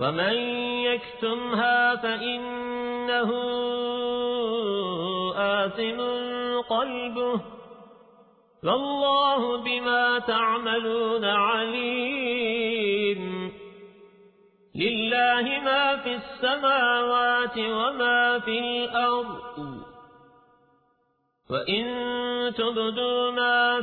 ومن يكتمها فإنه آثم قلبه والله بما تعملون عليم لله ما في السماوات وما في الأرض وإن تبدوا ما